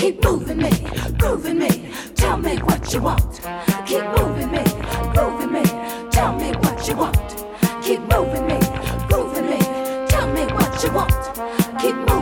Keep moving me, moving me. Tell me what you want. Keep moving me, moving me. Tell me what you want. Keep moving me, moving me. Tell me what you want. Keep moving.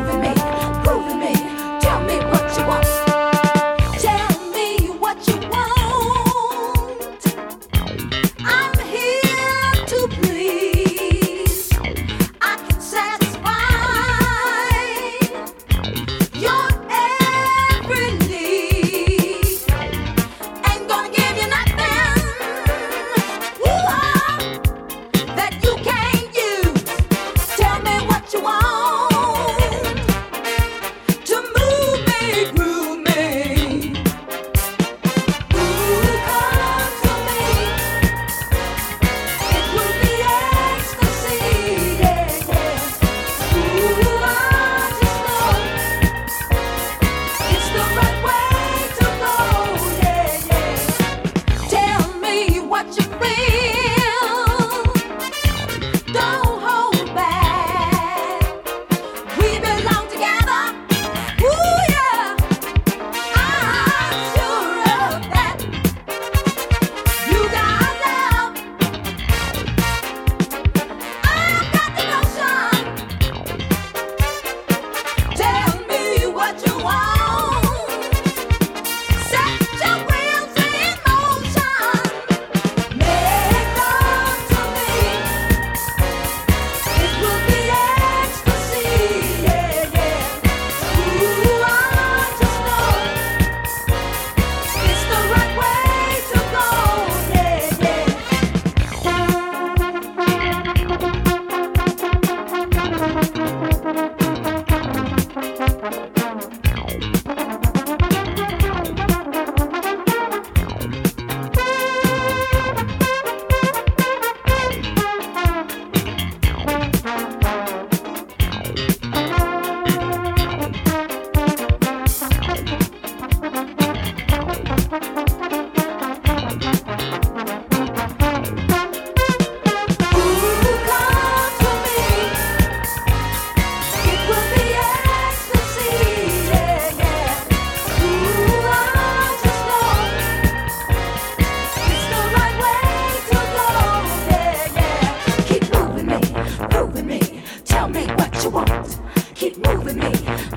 moving me,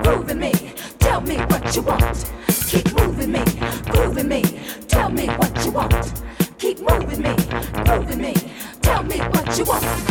moving me. Tell me what you want. Keep moving me, moving me. Tell me what you want. Keep moving me, moving me. Tell me what you want.